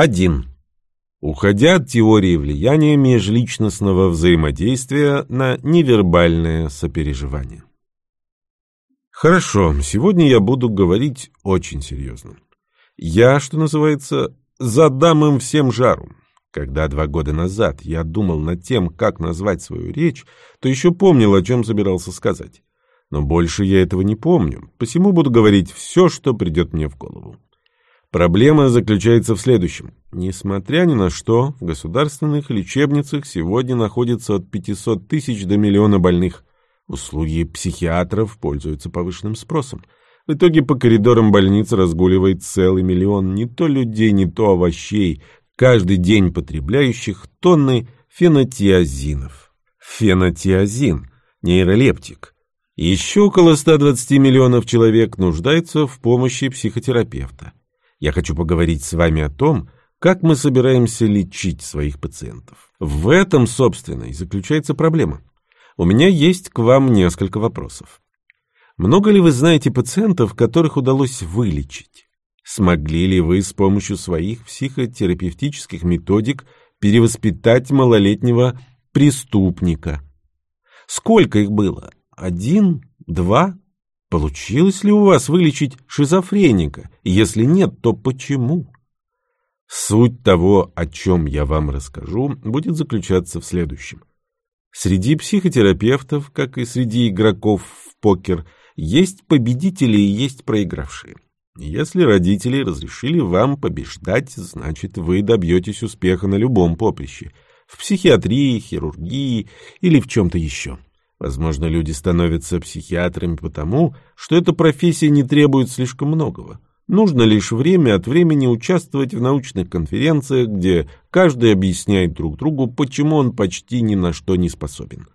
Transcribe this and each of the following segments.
1. Уходя от теории влияния межличностного взаимодействия на невербальное сопереживание. Хорошо, сегодня я буду говорить очень серьезно. Я, что называется, задам им всем жару. Когда два года назад я думал над тем, как назвать свою речь, то еще помнил, о чем собирался сказать. Но больше я этого не помню, посему буду говорить все, что придет мне в голову. Проблема заключается в следующем. Несмотря ни на что, в государственных лечебницах сегодня находится от 500 тысяч до миллиона больных. Услуги психиатров пользуются повышенным спросом. В итоге по коридорам больниц разгуливает целый миллион не то людей, не то овощей, каждый день потребляющих тонны фенотиазинов. Фенотиазин – нейролептик. Еще около 120 миллионов человек нуждаются в помощи психотерапевта. Я хочу поговорить с вами о том, как мы собираемся лечить своих пациентов. В этом, собственно, и заключается проблема. У меня есть к вам несколько вопросов. Много ли вы знаете пациентов, которых удалось вылечить? Смогли ли вы с помощью своих психотерапевтических методик перевоспитать малолетнего преступника? Сколько их было? Один? Два? Получилось ли у вас вылечить шизофреника? Если нет, то почему? Суть того, о чем я вам расскажу, будет заключаться в следующем. Среди психотерапевтов, как и среди игроков в покер, есть победители и есть проигравшие. Если родители разрешили вам побеждать, значит, вы добьетесь успеха на любом поприще – в психиатрии, хирургии или в чем-то еще. Возможно, люди становятся психиатрами потому, что эта профессия не требует слишком многого. Нужно лишь время от времени участвовать в научных конференциях, где каждый объясняет друг другу, почему он почти ни на что не способен.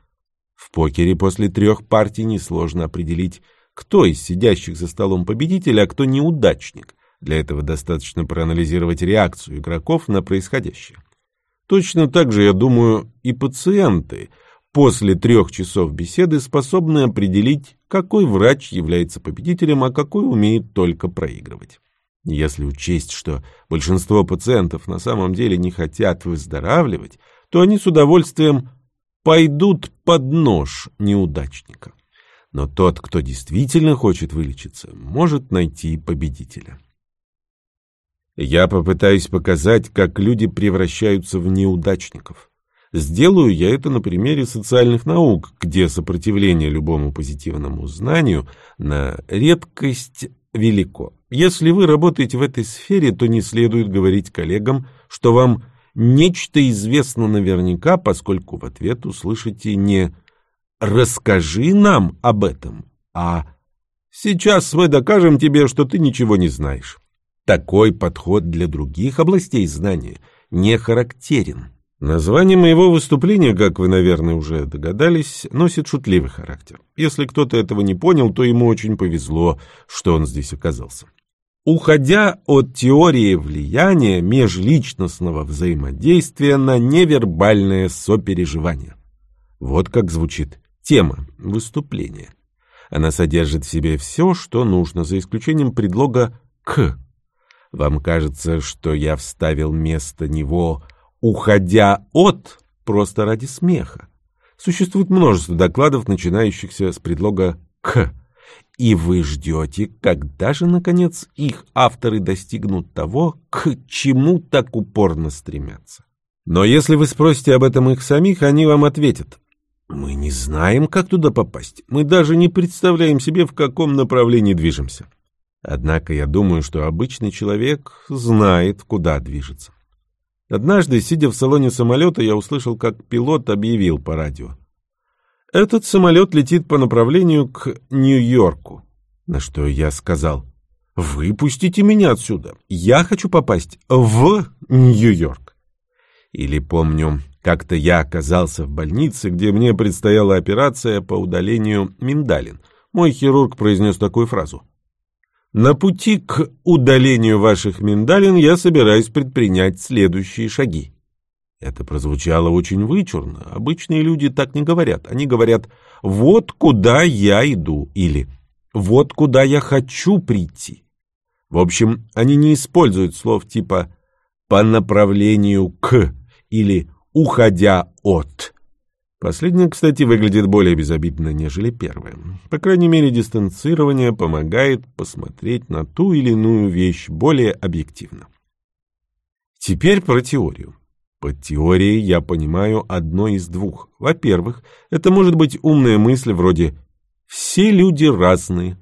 В покере после трех партий несложно определить, кто из сидящих за столом победитель, а кто неудачник. Для этого достаточно проанализировать реакцию игроков на происходящее. Точно так же, я думаю, и пациенты – после трех часов беседы способны определить, какой врач является победителем, а какой умеет только проигрывать. Если учесть, что большинство пациентов на самом деле не хотят выздоравливать, то они с удовольствием пойдут под нож неудачника. Но тот, кто действительно хочет вылечиться, может найти победителя. Я попытаюсь показать, как люди превращаются в неудачников. Сделаю я это на примере социальных наук, где сопротивление любому позитивному знанию на редкость велико. Если вы работаете в этой сфере, то не следует говорить коллегам, что вам нечто известно наверняка, поскольку в ответ услышите не «расскажи нам об этом», а «сейчас мы докажем тебе, что ты ничего не знаешь». Такой подход для других областей знания не характерен. Название моего выступления, как вы, наверное, уже догадались, носит шутливый характер. Если кто-то этого не понял, то ему очень повезло, что он здесь оказался. Уходя от теории влияния межличностного взаимодействия на невербальное сопереживание. Вот как звучит тема выступления. Она содержит в себе все, что нужно, за исключением предлога «к». Вам кажется, что я вставил вместо него уходя от просто ради смеха. Существует множество докладов, начинающихся с предлога «к», и вы ждете, когда же, наконец, их авторы достигнут того, к чему так упорно стремятся. Но если вы спросите об этом их самих, они вам ответят. Мы не знаем, как туда попасть. Мы даже не представляем себе, в каком направлении движемся. Однако я думаю, что обычный человек знает, куда движется. Однажды, сидя в салоне самолета, я услышал, как пилот объявил по радио. «Этот самолет летит по направлению к Нью-Йорку». На что я сказал, «Выпустите меня отсюда. Я хочу попасть в Нью-Йорк». Или помню, как-то я оказался в больнице, где мне предстояла операция по удалению миндалин. Мой хирург произнес такую фразу – на пути к удалению ваших миндалин я собираюсь предпринять следующие шаги. Это прозвучало очень вычурно. Обычные люди так не говорят. Они говорят «вот куда я иду» или «вот куда я хочу прийти». В общем, они не используют слов типа по направлению к или уходя от. Последнее, кстати, выглядит более безобидно, нежели первое. По крайней мере, дистанцирование помогает посмотреть на ту или иную вещь более объективно. Теперь про теорию. Под теорией я понимаю одно из двух. Во-первых, это может быть умная мысль вроде «все люди разные».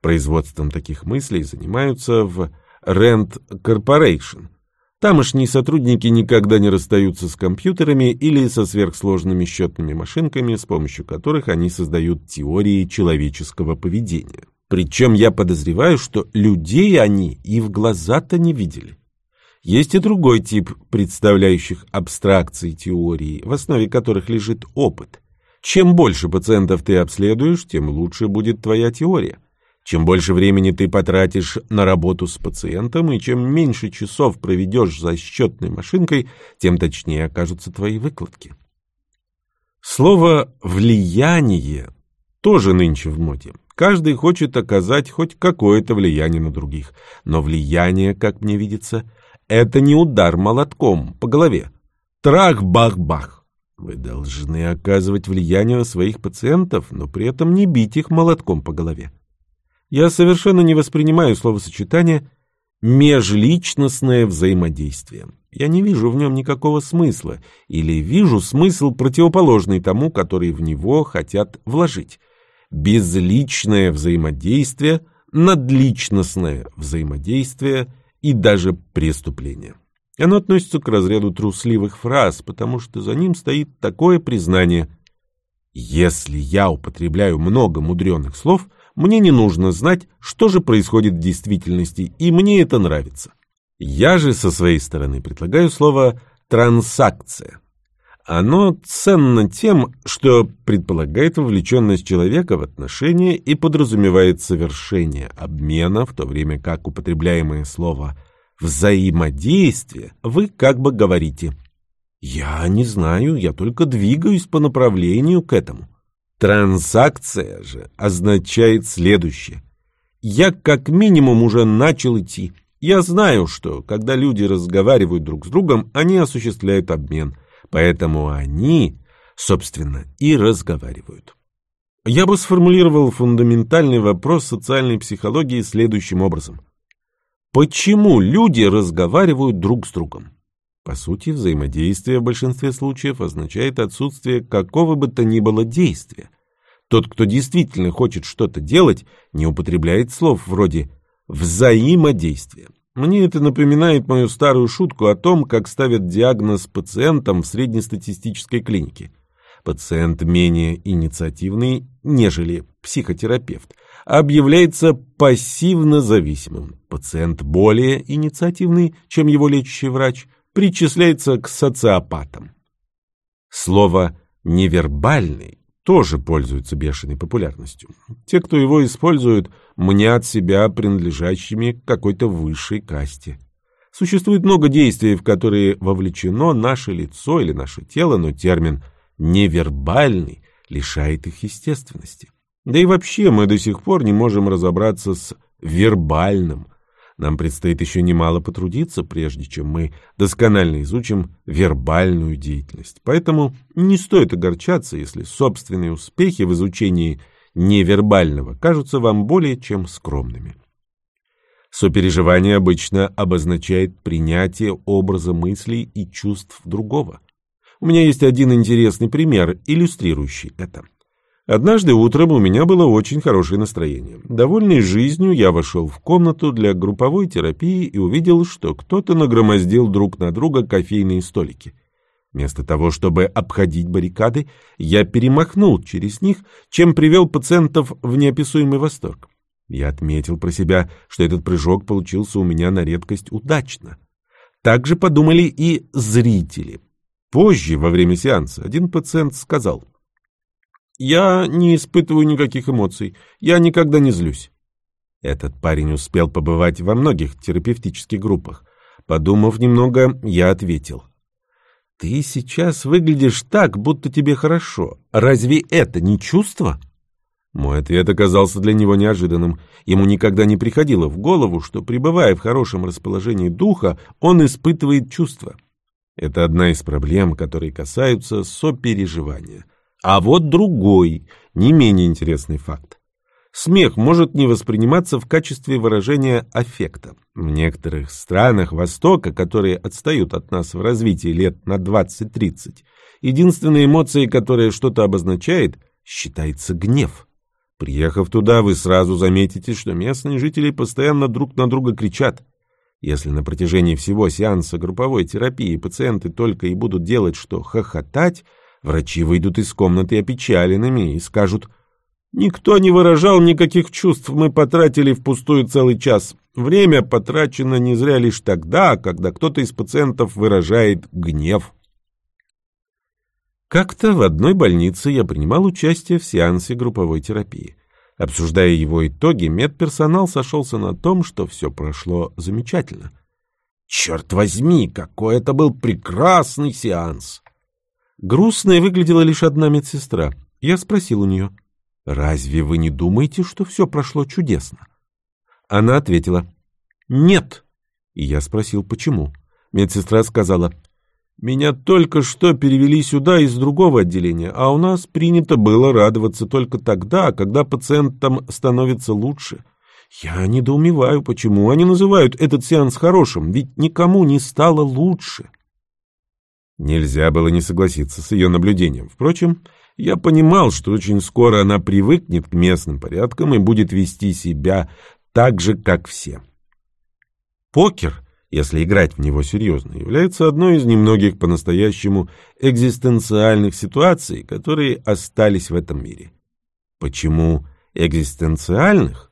Производством таких мыслей занимаются в Rand Corporation – Тамошние сотрудники никогда не расстаются с компьютерами или со сверхсложными счетными машинками, с помощью которых они создают теории человеческого поведения. Причем я подозреваю, что людей они и в глаза-то не видели. Есть и другой тип представляющих абстракции теории, в основе которых лежит опыт. Чем больше пациентов ты обследуешь, тем лучше будет твоя теория. Чем больше времени ты потратишь на работу с пациентом, и чем меньше часов проведешь за счетной машинкой, тем точнее окажутся твои выкладки. Слово «влияние» тоже нынче в моде. Каждый хочет оказать хоть какое-то влияние на других. Но влияние, как мне видится, это не удар молотком по голове. Трах-бах-бах. Вы должны оказывать влияние на своих пациентов, но при этом не бить их молотком по голове. Я совершенно не воспринимаю словосочетание «межличностное взаимодействие». Я не вижу в нем никакого смысла, или вижу смысл противоположный тому, который в него хотят вложить. Безличное взаимодействие, надличностное взаимодействие и даже преступление. Оно относится к разряду трусливых фраз, потому что за ним стоит такое признание «Если я употребляю много мудреных слов – мне не нужно знать, что же происходит в действительности, и мне это нравится. Я же со своей стороны предлагаю слово «транзакция». Оно ценно тем, что предполагает вовлеченность человека в отношения и подразумевает совершение обмена, в то время как употребляемое слово «взаимодействие» вы как бы говорите «Я не знаю, я только двигаюсь по направлению к этому». Транзакция же означает следующее. Я как минимум уже начал идти. Я знаю, что когда люди разговаривают друг с другом, они осуществляют обмен. Поэтому они, собственно, и разговаривают. Я бы сформулировал фундаментальный вопрос социальной психологии следующим образом. Почему люди разговаривают друг с другом? По сути, взаимодействие в большинстве случаев означает отсутствие какого бы то ни было действия. Тот, кто действительно хочет что-то делать, не употребляет слов вроде «взаимодействие». Мне это напоминает мою старую шутку о том, как ставят диагноз пациентам в среднестатистической клинике. Пациент менее инициативный, нежели психотерапевт, объявляется пассивно зависимым. Пациент более инициативный, чем его лечащий врач – причисляется к социопатам. Слово «невербальный» тоже пользуется бешеной популярностью. Те, кто его используют, мнят себя принадлежащими к какой-то высшей касте. Существует много действий, в которые вовлечено наше лицо или наше тело, но термин «невербальный» лишает их естественности. Да и вообще мы до сих пор не можем разобраться с вербальным, нам предстоит еще немало потрудиться, прежде чем мы досконально изучим вербальную деятельность. Поэтому не стоит огорчаться, если собственные успехи в изучении невербального кажутся вам более чем скромными. Сопереживание обычно обозначает принятие образа мыслей и чувств другого. У меня есть один интересный пример, иллюстрирующий это. Однажды утром у меня было очень хорошее настроение. Довольный жизнью, я вошел в комнату для групповой терапии и увидел, что кто-то нагромоздил друг на друга кофейные столики. Вместо того, чтобы обходить баррикады, я перемахнул через них, чем привел пациентов в неописуемый восторг. Я отметил про себя, что этот прыжок получился у меня на редкость удачно. Так же подумали и зрители. Позже, во время сеанса, один пациент сказал, я не испытываю никаких эмоций. Я никогда не злюсь. Этот парень успел побывать во многих терапевтических группах. Подумав немного, я ответил. Ты сейчас выглядишь так, будто тебе хорошо. Разве это не чувство? Мой ответ оказался для него неожиданным. Ему никогда не приходило в голову, что, пребывая в хорошем расположении духа, он испытывает чувства. Это одна из проблем, которые касаются сопереживания. А вот другой, не менее интересный факт. Смех может не восприниматься в качестве выражения аффекта. В некоторых странах Востока, которые отстают от нас в развитии лет на 20-30, единственной эмоцией, которая что-то обозначает, считается гнев. Приехав туда, вы сразу заметите, что местные жители постоянно друг на друга кричат. Если на протяжении всего сеанса групповой терапии пациенты только и будут делать, что хохотать, врачи выйдут из комнаты опечаленными и скажут «Никто не выражал никаких чувств, мы потратили впустую целый час. Время потрачено не зря лишь тогда, когда кто-то из пациентов выражает гнев». Как-то в одной больнице я принимал участие в сеансе групповой терапии. Обсуждая его итоги, медперсонал сошелся на том, что все прошло замечательно. Черт возьми, какой это был прекрасный сеанс! Грустной выглядела лишь одна медсестра. Я спросил у нее, «Разве вы не думаете, что все прошло чудесно?» Она ответила, «Нет». И я спросил, почему. Медсестра сказала, меня только что перевели сюда из другого отделения, а у нас принято было радоваться только тогда, когда пациентам становится лучше. Я недоумеваю, почему они называют этот сеанс хорошим, ведь никому не стало лучше. Нельзя было не согласиться с ее наблюдением. Впрочем, я понимал, что очень скоро она привыкнет к местным порядкам и будет вести себя так же, как все. Покер — если играть в него серьезно, является одной из немногих по-настоящему экзистенциальных ситуаций, которые остались в этом мире. Почему экзистенциальных?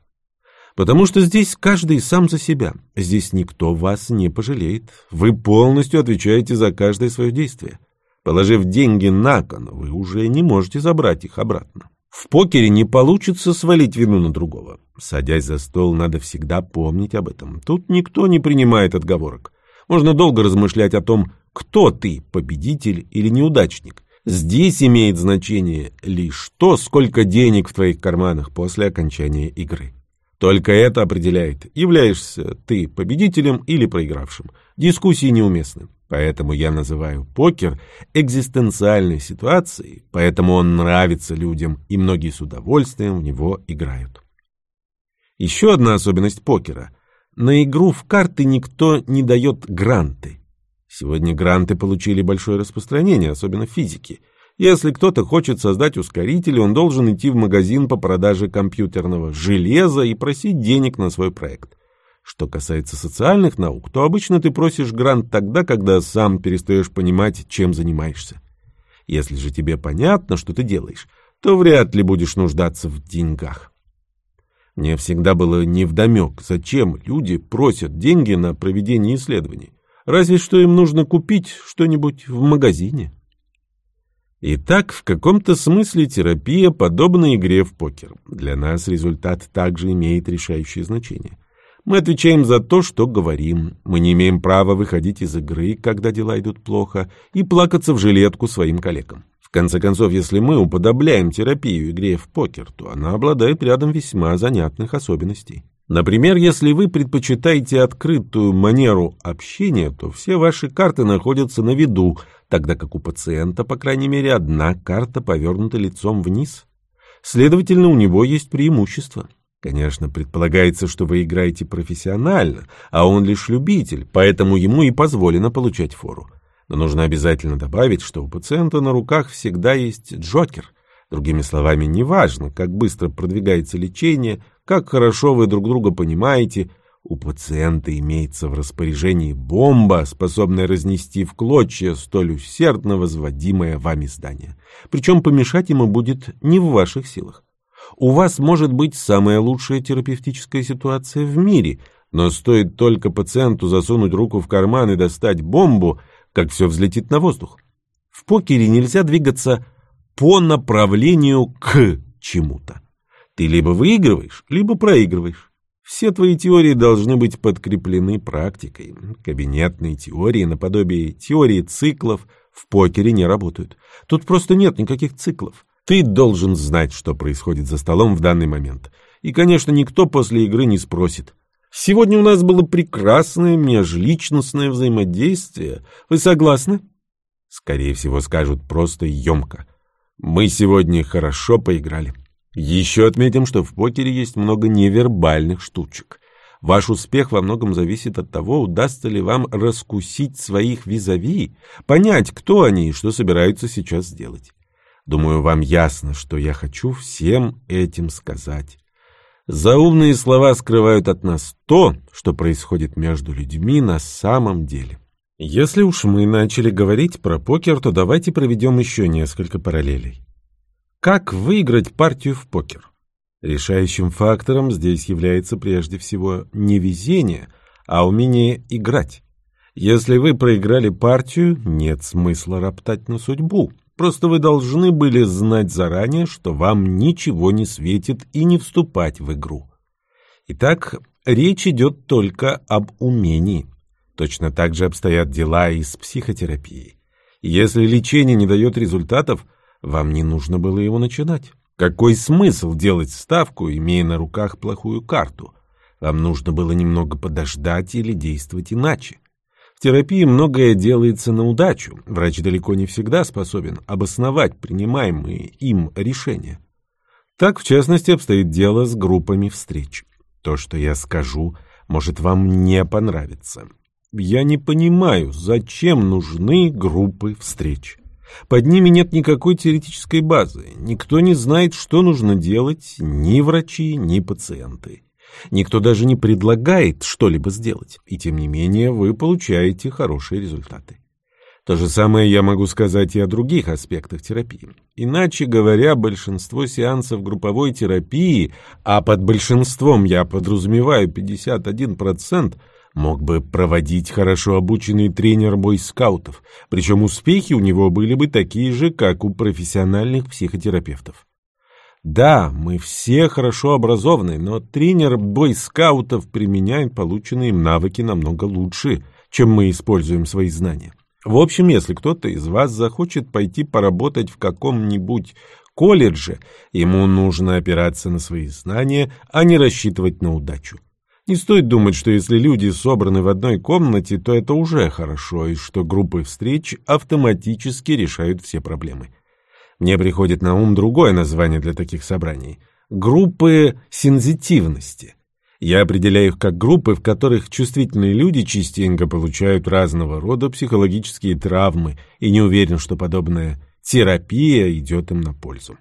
Потому что здесь каждый сам за себя. Здесь никто вас не пожалеет. Вы полностью отвечаете за каждое свое действие. Положив деньги на кон, вы уже не можете забрать их обратно. В покере не получится свалить вину на другого. Садясь за стол, надо всегда помнить об этом. Тут никто не принимает отговорок. Можно долго размышлять о том, кто ты, победитель или неудачник. Здесь имеет значение лишь то, сколько денег в твоих карманах после окончания игры. Только это определяет, являешься ты победителем или проигравшим. Дискуссии неуместны. Поэтому я называю покер экзистенциальной ситуацией, поэтому он нравится людям, и многие с удовольствием в него играют. Еще одна особенность покера. На игру в карты никто не дает гранты. Сегодня гранты получили большое распространение, особенно в физике. Если кто-то хочет создать ускоритель, он должен идти в магазин по продаже компьютерного железа и просить денег на свой проект. Что касается социальных наук, то обычно ты просишь грант тогда, когда сам перестаешь понимать, чем занимаешься. Если же тебе понятно, что ты делаешь, то вряд ли будешь нуждаться в деньгах. Мне всегда было невдомек, зачем люди просят деньги на проведение исследований. Разве что им нужно купить что-нибудь в магазине. Итак, в каком-то смысле терапия подобна игре в покер. Для нас результат также имеет решающее значение – мы отвечаем за то, что говорим. Мы не имеем права выходить из игры, когда дела идут плохо, и плакаться в жилетку своим коллегам. В конце концов, если мы уподобляем терапию игре в покер, то она обладает рядом весьма занятных особенностей. Например, если вы предпочитаете открытую манеру общения, то все ваши карты находятся на виду, тогда как у пациента, по крайней мере, одна карта повернута лицом вниз. Следовательно, у него есть преимущество. Конечно, предполагается, что вы играете профессионально, а он лишь любитель, поэтому ему и позволено получать фору. Но нужно обязательно добавить, что у пациента на руках всегда есть джокер. Другими словами, неважно, как быстро продвигается лечение, как хорошо вы друг друга понимаете, у пациента имеется в распоряжении бомба, способная разнести в клочья столь усердно возводимое вами здание. Причем помешать ему будет не в ваших силах. У вас может быть самая лучшая терапевтическая ситуация в мире, но стоит только пациенту засунуть руку в карман и достать бомбу, как все взлетит на воздух. В покере нельзя двигаться по направлению к чему-то. Ты либо выигрываешь, либо проигрываешь. Все твои теории должны быть подкреплены практикой. Кабинетные теории наподобие теории циклов в покере не работают. Тут просто нет никаких циклов. Ты должен знать, что происходит за столом в данный момент. И, конечно, никто после игры не спросит. Сегодня у нас было прекрасное межличностное взаимодействие. Вы согласны? Скорее всего, скажут просто емко. Мы сегодня хорошо поиграли. Еще отметим, что в покере есть много невербальных штучек. Ваш успех во многом зависит от того, удастся ли вам раскусить своих визави, понять, кто они и что собираются сейчас сделать. Думаю, вам ясно, что я хочу всем этим сказать. Заумные слова скрывают от нас то, что происходит между людьми на самом деле. Если уж мы начали говорить про покер, то давайте проведем еще несколько параллелей. Как выиграть партию в покер? Решающим фактором здесь является прежде всего не везение, а умение играть. Если вы проиграли партию, нет смысла роптать на судьбу. Просто вы должны были знать заранее, что вам ничего не светит и не вступать в игру. Итак, речь идет только об умении. Точно так же обстоят дела и с психотерапией. Если лечение не дает результатов, вам не нужно было его начинать. Какой смысл делать ставку, имея на руках плохую карту? Вам нужно было немного подождать или действовать иначе. В терапии многое делается на удачу. Врач далеко не всегда способен обосновать принимаемые им решения. Так, в частности, обстоит дело с группами встреч. То, что я скажу, может вам не понравиться. Я не понимаю, зачем нужны группы встреч. Под ними нет никакой теоретической базы. Никто не знает, что нужно делать, ни врачи, ни пациенты. Никто даже не предлагает что-либо сделать. И тем не менее вы получаете хорошие результаты. То же самое я могу сказать и о других аспектах терапии. Иначе говоря, большинство сеансов групповой терапии, а под большинством я подразумеваю 51%, мог бы проводить хорошо обученный тренер бойскаутов, причем успехи у него были бы такие же, как у профессиональных психотерапевтов. Да, мы все хорошо образованы, но тренер бойскаутов применяет полученные им навыки намного лучше, чем мы используем свои знания. В общем, если кто-то из вас захочет пойти поработать в каком-нибудь колледже, ему нужно опираться на свои знания, а не рассчитывать на удачу. Не стоит думать, что если люди собраны в одной комнате, то это уже хорошо, и что группы встреч автоматически решают все проблемы. Мне приходит на ум другое название для таких собраний – группы сензитивности. Я определяю их как группы, в которых чувствительные люди частенько получают разного рода психологические травмы и не уверен, что подобная терапия идет им на пользу.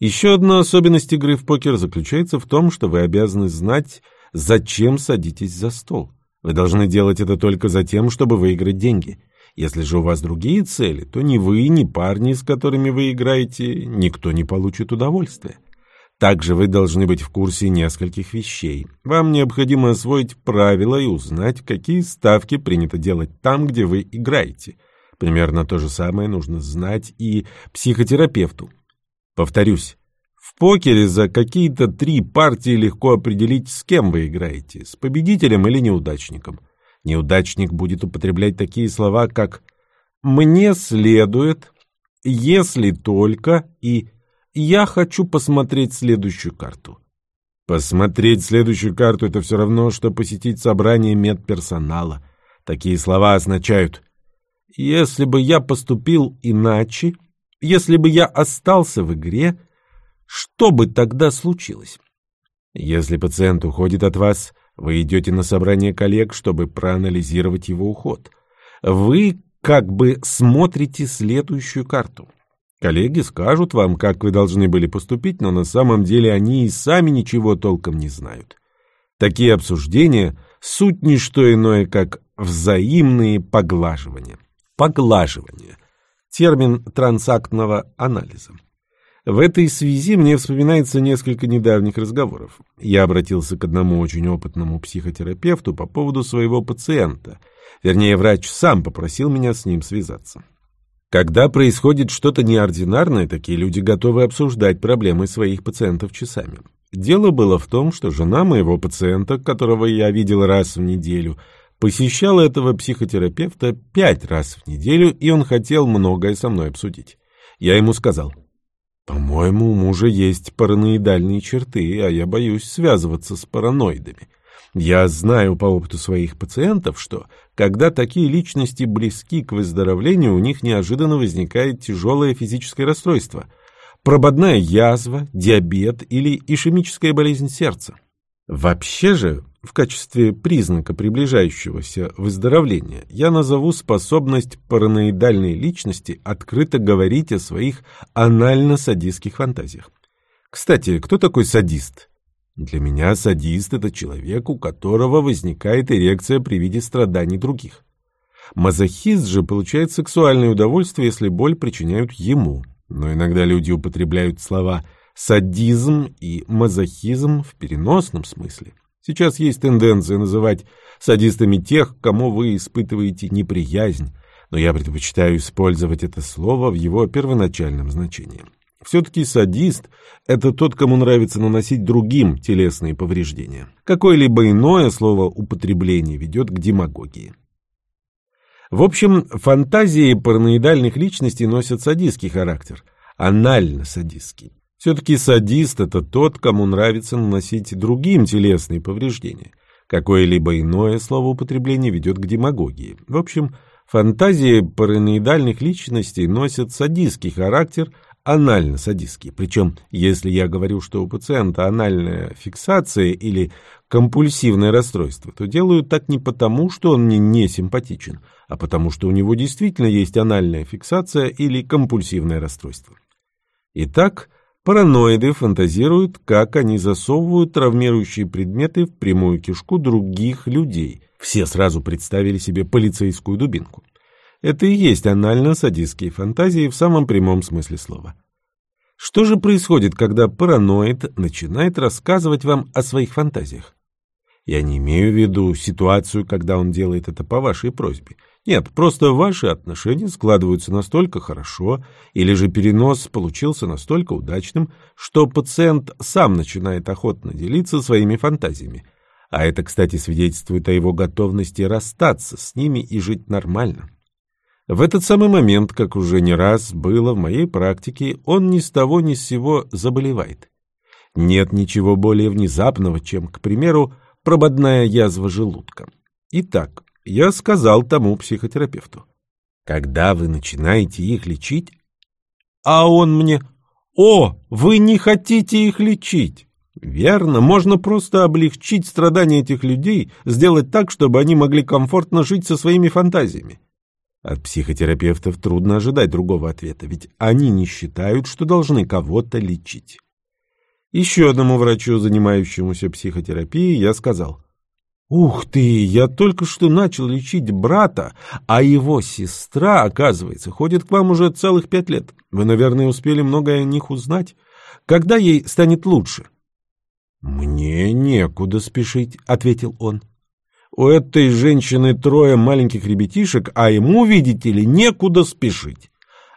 Еще одна особенность игры в покер заключается в том, что вы обязаны знать, зачем садитесь за стол. Вы должны делать это только за тем, чтобы выиграть деньги. Если же у вас другие цели, то ни вы, ни парни, с которыми вы играете, никто не получит удовольствия. Также вы должны быть в курсе нескольких вещей. Вам необходимо освоить правила и узнать, какие ставки принято делать там, где вы играете. Примерно то же самое нужно знать и психотерапевту. Повторюсь, в покере за какие-то три партии легко определить, с кем вы играете, с победителем или неудачником. Неудачник будет употреблять такие слова, как «мне следует», «если только» и «я хочу посмотреть следующую карту». Посмотреть следующую карту – это все равно, что посетить собрание медперсонала. Такие слова означают «если бы я поступил иначе», «если бы я остался в игре», что бы тогда случилось? Если пациент уходит от вас, вы идете на собрание коллег, чтобы проанализировать его уход. Вы как бы смотрите следующую карту. Коллеги скажут вам, как вы должны были поступить, но на самом деле они и сами ничего толком не знают. Такие обсуждения – суть не что иное, как взаимные поглаживания. Поглаживание – термин трансактного анализа. В этой связи мне вспоминается несколько недавних разговоров. Я обратился к одному очень опытному психотерапевту по поводу своего пациента. Вернее, врач сам попросил меня с ним связаться. Когда происходит что-то неординарное, такие люди готовы обсуждать проблемы своих пациентов часами. Дело было в том, что жена моего пациента, которого я видел раз в неделю, посещала этого психотерапевта пять раз в неделю, и он хотел многое со мной обсудить. Я ему сказал – По-моему, у мужа есть параноидальные черты, а я боюсь связываться с параноидами. Я знаю по опыту своих пациентов, что когда такие личности близки к выздоровлению, у них неожиданно возникает тяжелое физическое расстройство – прободная язва, диабет или ишемическая болезнь сердца. Вообще же, в качестве признака приближающегося выздоровления, я назову способность параноидальной личности открыто говорить о своих анально-садистских фантазиях. Кстати, кто такой садист? Для меня садист – это человек, у которого возникает эрекция при виде страданий других. Мазохист же получает сексуальное удовольствие, если боль причиняют ему. Но иногда люди употребляют слова «садизм» и «мазохизм» в переносном смысле. Сейчас есть тенденция называть садистами тех, кому вы испытываете неприязнь, но я предпочитаю использовать это слово в его первоначальном значении. Все-таки садист – это тот, кому нравится наносить другим телесные повреждения. Какое-либо иное слово употребление ведет к демагогии. В общем, фантазии параноидальных личностей носят садистский характер, анально-садистский. Все-таки садист – это тот, кому нравится наносить другим телесные повреждения. Какое-либо иное слово употребление ведет к демагогии. В общем, фантазии параноидальных личностей носят садистский характер, анально-садистские. Причем, если я говорю, что у пациента анальная фиксация или компульсивное расстройство, то делаю так не потому, что он мне не симпатичен, а потому что у него действительно есть анальная фиксация или компульсивное расстройство. Итак, параноиды фантазируют, как они засовывают травмирующие предметы в прямую кишку других людей. Все сразу представили себе полицейскую дубинку. Это и есть анально-садистские фантазии в самом прямом смысле слова. Что же происходит, когда параноид начинает рассказывать вам о своих фантазиях? Я не имею в виду ситуацию, когда он делает это по вашей просьбе. Нет, просто ваши отношения складываются настолько хорошо, или же перенос получился настолько удачным, что пациент сам начинает охотно делиться своими фантазиями. А это, кстати, свидетельствует о его готовности расстаться с ними и жить нормально. В этот самый момент, как уже не раз было в моей практике, он ни с того ни с сего заболевает. Нет ничего более внезапного, чем, к примеру, прободная язва желудка. Итак, я сказал тому психотерапевту, когда вы начинаете их лечить, а он мне, о, вы не хотите их лечить. Верно, можно просто облегчить страдания этих людей, сделать так, чтобы они могли комфортно жить со своими фантазиями. От психотерапевтов трудно ожидать другого ответа, ведь они не считают, что должны кого-то лечить. Еще одному врачу, занимающемуся психотерапией, я сказал, «Ух ты, я только что начал лечить брата, а его сестра, оказывается, ходит к вам уже целых пять лет. Вы, наверное, успели многое о них узнать. Когда ей станет лучше?» «Мне некуда спешить», — ответил он. У этой женщины трое маленьких ребятишек, а ему, видите ли, некуда спешить.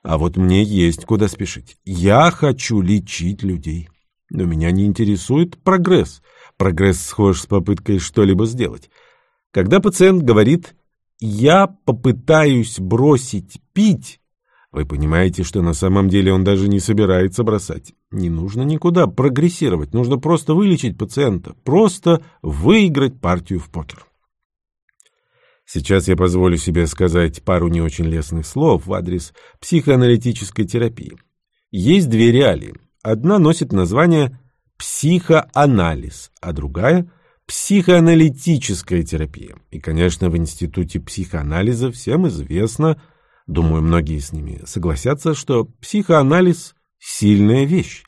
А вот мне есть куда спешить. Я хочу лечить людей. Но меня не интересует прогресс. Прогресс схож с попыткой что-либо сделать. Когда пациент говорит «я попытаюсь бросить пить», вы понимаете, что на самом деле он даже не собирается бросать. Не нужно никуда прогрессировать, нужно просто вылечить пациента, просто выиграть партию в покер. Сейчас я позволю себе сказать пару не очень лестных слов в адрес психоаналитической терапии. Есть две реалии. Одна носит название психоанализ, а другая – психоаналитическая терапия. И, конечно, в Институте психоанализа всем известно, думаю, многие с ними согласятся, что психоанализ – сильная вещь.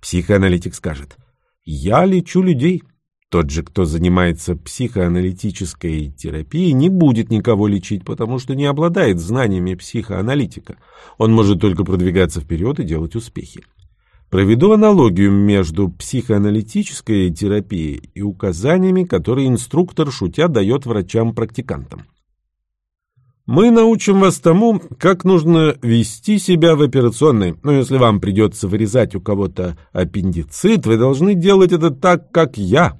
Психоаналитик скажет «Я лечу людей». Тот же, кто занимается психоаналитической терапией, не будет никого лечить, потому что не обладает знаниями психоаналитика. Он может только продвигаться вперед и делать успехи. Проведу аналогию между психоаналитической терапией и указаниями, которые инструктор, шутя, дает врачам-практикантам. Мы научим вас тому, как нужно вести себя в операционной. Но если вам придется вырезать у кого-то аппендицит, вы должны делать это так, как я.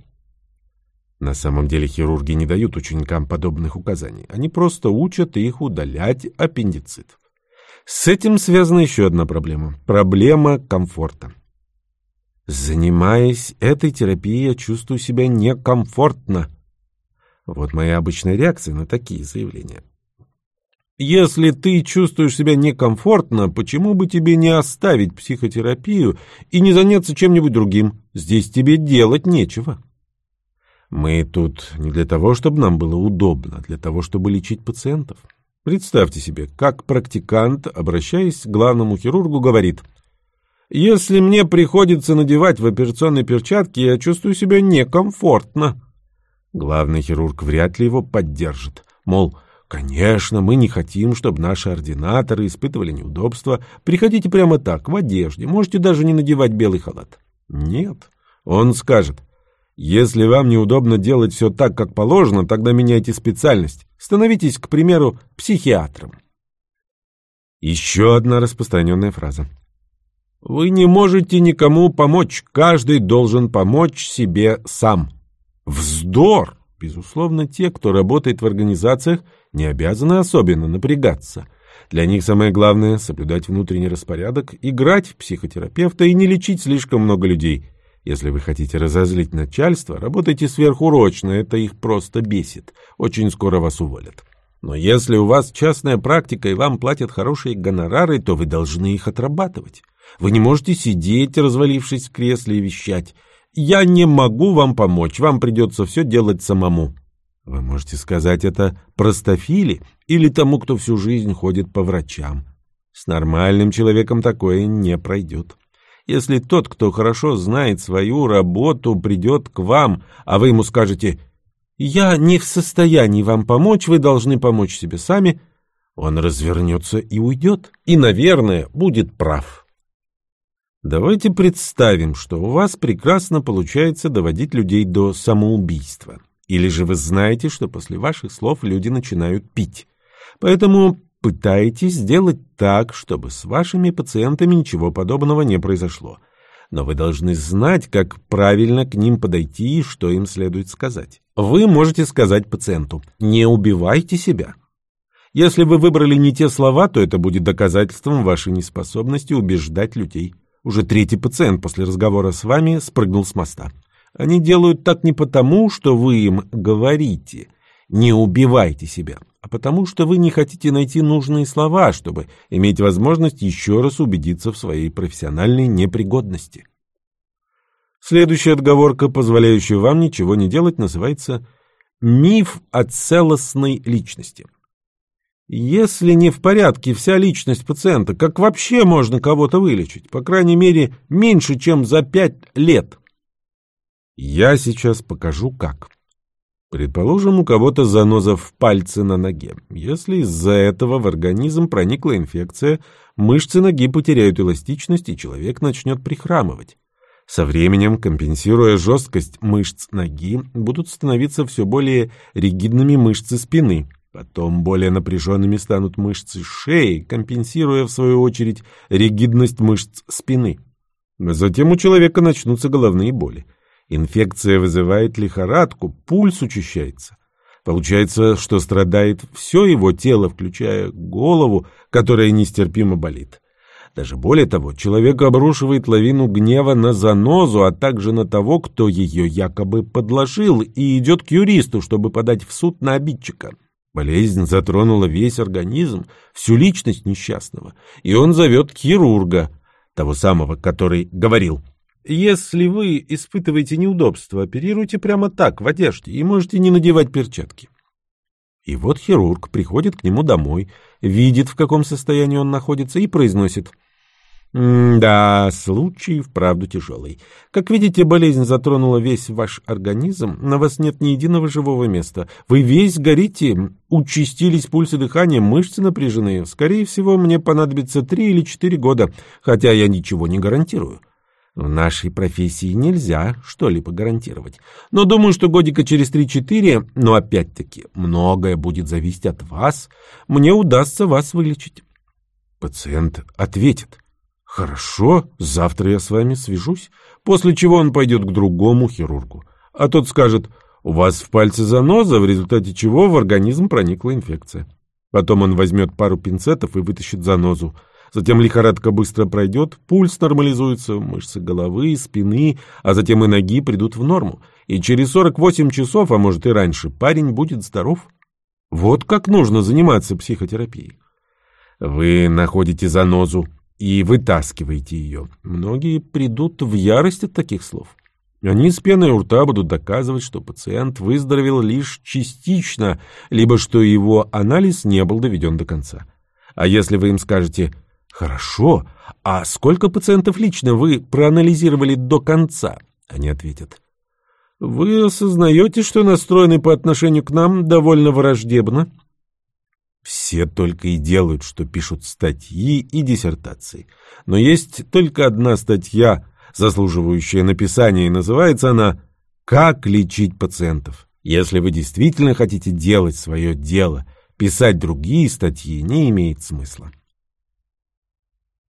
На самом деле хирурги не дают ученикам подобных указаний. Они просто учат их удалять аппендицит. С этим связана еще одна проблема. Проблема комфорта. Занимаясь этой терапией, я чувствую себя некомфортно. Вот моя обычная реакция на такие заявления. Если ты чувствуешь себя некомфортно, почему бы тебе не оставить психотерапию и не заняться чем-нибудь другим? Здесь тебе делать нечего. Мы тут не для того, чтобы нам было удобно, а для того, чтобы лечить пациентов. Представьте себе, как практикант, обращаясь к главному хирургу, говорит, «Если мне приходится надевать в операционной перчатки, я чувствую себя некомфортно». Главный хирург вряд ли его поддержит. Мол, Конечно, мы не хотим, чтобы наши ординаторы испытывали неудобства. Приходите прямо так, в одежде, можете даже не надевать белый халат. Нет, он скажет, если вам неудобно делать все так, как положено, тогда меняйте специальность. Становитесь, к примеру, психиатром. Еще одна распространенная фраза. Вы не можете никому помочь, каждый должен помочь себе сам. Вздор! Безусловно, те, кто работает в организациях, не обязаны особенно напрягаться. Для них самое главное — соблюдать внутренний распорядок, играть в психотерапевта и не лечить слишком много людей. Если вы хотите разозлить начальство, работайте сверхурочно, это их просто бесит. Очень скоро вас уволят. Но если у вас частная практика и вам платят хорошие гонорары, то вы должны их отрабатывать. Вы не можете сидеть, развалившись в кресле и вещать. «Я не могу вам помочь, вам придется все делать самому». Вы можете сказать это простофиле или тому, кто всю жизнь ходит по врачам. С нормальным человеком такое не пройдет. Если тот, кто хорошо знает свою работу, придет к вам, а вы ему скажете «Я не в состоянии вам помочь, вы должны помочь себе сами», он развернется и уйдет, и, наверное, будет прав. Давайте представим, что у вас прекрасно получается доводить людей до самоубийства. Или же вы знаете, что после ваших слов люди начинают пить. Поэтому пытайтесь сделать так, чтобы с вашими пациентами ничего подобного не произошло. Но вы должны знать, как правильно к ним подойти и что им следует сказать. Вы можете сказать пациенту «не убивайте себя». Если вы выбрали не те слова, то это будет доказательством вашей неспособности убеждать людей. Уже третий пациент после разговора с вами спрыгнул с моста. Они делают так не потому, что вы им говорите «не убивайте себя», а потому что вы не хотите найти нужные слова, чтобы иметь возможность еще раз убедиться в своей профессиональной непригодности. Следующая отговорка, позволяющая вам ничего не делать, называется «миф о целостной личности». Если не в порядке вся личность пациента, как вообще можно кого-то вылечить? По крайней мере, меньше, чем за пять лет. Я сейчас покажу как. Предположим, у кого-то заноза в пальце на ноге. Если из-за этого в организм проникла инфекция, мышцы ноги потеряют эластичность, и человек начнет прихрамывать. Со временем, компенсируя жесткость мышц ноги, будут становиться все более ригидными мышцы спины. Потом более напряженными станут мышцы шеи, компенсируя, в свою очередь, ригидность мышц спины. Затем у человека начнутся головные боли. Инфекция вызывает лихорадку, пульс учащается. Получается, что страдает все его тело, включая голову, которая нестерпимо болит. Даже более того, человек обрушивает лавину гнева на занозу, а также на того, кто ее якобы подложил, и идет к юристу, чтобы подать в суд на обидчика. Болезнь затронула весь организм, всю личность несчастного, и он зовет хирурга, того самого, который говорил – если вы испытываете неудобства, оперируйте прямо так, в одежде, и можете не надевать перчатки. И вот хирург приходит к нему домой, видит, в каком состоянии он находится, и произносит «Да, случай вправду тяжелый. Как видите, болезнь затронула весь ваш организм, на вас нет ни единого живого места. Вы весь горите, участились пульсы дыхания, мышцы напряжены. Скорее всего, мне понадобится три или четыре года, хотя я ничего не гарантирую. В нашей профессии нельзя что-либо гарантировать. Но думаю, что годика через 3-4, но опять-таки, многое будет зависеть от вас. Мне удастся вас вылечить. Пациент ответит. Хорошо, завтра я с вами свяжусь. После чего он пойдет к другому хирургу. А тот скажет, у вас в пальце заноза, в результате чего в организм проникла инфекция. Потом он возьмет пару пинцетов и вытащит занозу. Затем лихорадка быстро пройдет, пульс нормализуется, мышцы головы, спины, а затем и ноги придут в норму. И через 48 часов, а может и раньше, парень будет здоров. Вот как нужно заниматься психотерапией. Вы находите занозу и вытаскиваете ее. Многие придут в ярость от таких слов. Они с пеной у рта будут доказывать, что пациент выздоровел лишь частично, либо что его анализ не был доведен до конца. А если вы им скажете «Хорошо, а сколько пациентов лично вы проанализировали до конца?» Они ответят «Вы осознаете, что настроены по отношению к нам довольно враждебно?» Все только и делают, что пишут статьи и диссертации. Но есть только одна статья – заслуживающая написания, и называется она «Как лечить пациентов». Если вы действительно хотите делать свое дело, писать другие статьи не имеет смысла.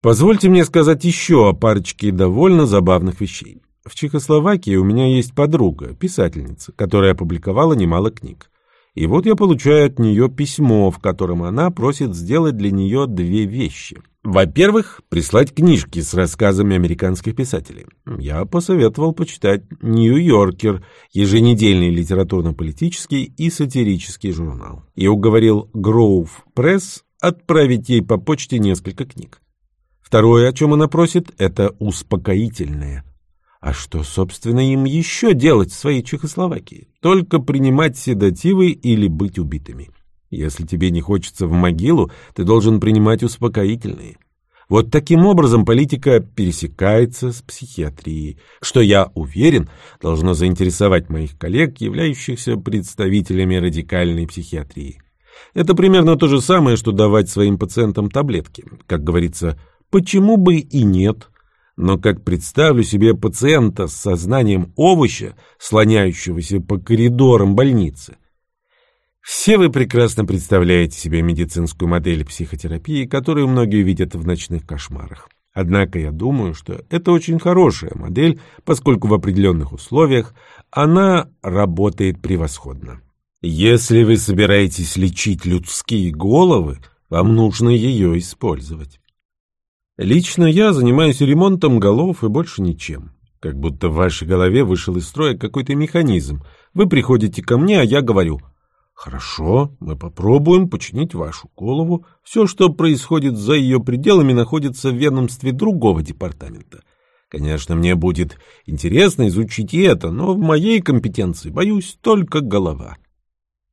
Позвольте мне сказать еще о парочке довольно забавных вещей. В Чехословакии у меня есть подруга, писательница, которая опубликовала немало книг. И вот я получаю от нее письмо, в котором она просит сделать для нее две вещи. Во-первых, прислать книжки с рассказами американских писателей. Я посоветовал почитать «Нью-Йоркер», еженедельный литературно-политический и сатирический журнал. И уговорил Гроув Пресс отправить ей по почте несколько книг. Второе, о чем она просит, это успокоительное. А что, собственно, им еще делать в своей Чехословакии? Только принимать седативы или быть убитыми. Если тебе не хочется в могилу, ты должен принимать успокоительные. Вот таким образом политика пересекается с психиатрией, что, я уверен, должно заинтересовать моих коллег, являющихся представителями радикальной психиатрии. Это примерно то же самое, что давать своим пациентам таблетки. Как говорится, почему бы и нет – но как представлю себе пациента с сознанием овоща, слоняющегося по коридорам больницы. Все вы прекрасно представляете себе медицинскую модель психотерапии, которую многие видят в ночных кошмарах. Однако я думаю, что это очень хорошая модель, поскольку в определенных условиях она работает превосходно. Если вы собираетесь лечить людские головы, вам нужно ее использовать. Лично я занимаюсь ремонтом голов и больше ничем. Как будто в вашей голове вышел из строя какой-то механизм. Вы приходите ко мне, а я говорю, «Хорошо, мы попробуем починить вашу голову. Все, что происходит за ее пределами, находится в ведомстве другого департамента. Конечно, мне будет интересно изучить это, но в моей компетенции, боюсь, только голова».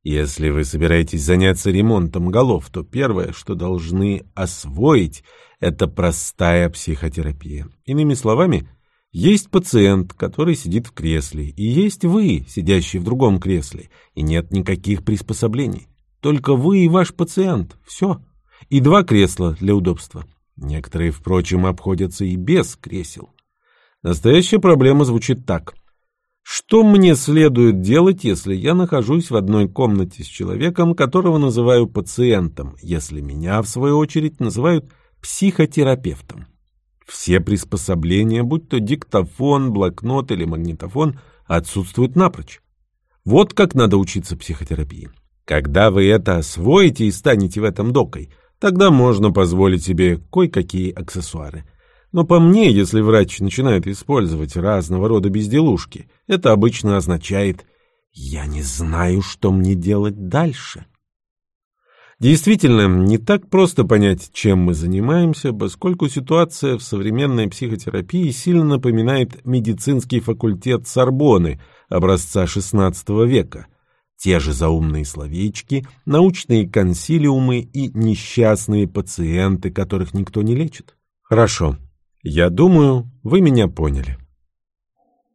Если вы собираетесь заняться ремонтом голов, то первое, что должны освоить, это простая психотерапия. Иными словами, есть пациент, который сидит в кресле, и есть вы, сидящий в другом кресле, и нет никаких приспособлений. Только вы и ваш пациент. Все. И два кресла для удобства. Некоторые, впрочем, обходятся и без кресел. Настоящая проблема звучит так – что мне следует делать, если я нахожусь в одной комнате с человеком, которого называю пациентом, если меня, в свою очередь, называют психотерапевтом? Все приспособления, будь то диктофон, блокнот или магнитофон, отсутствуют напрочь. Вот как надо учиться психотерапии. Когда вы это освоите и станете в этом докой, тогда можно позволить себе кое-какие аксессуары – но по мне, если врач начинает использовать разного рода безделушки, это обычно означает «я не знаю, что мне делать дальше». Действительно, не так просто понять, чем мы занимаемся, поскольку ситуация в современной психотерапии сильно напоминает медицинский факультет Сорбоны образца XVI века. Те же заумные словечки, научные консилиумы и несчастные пациенты, которых никто не лечит. Хорошо, я думаю, вы меня поняли.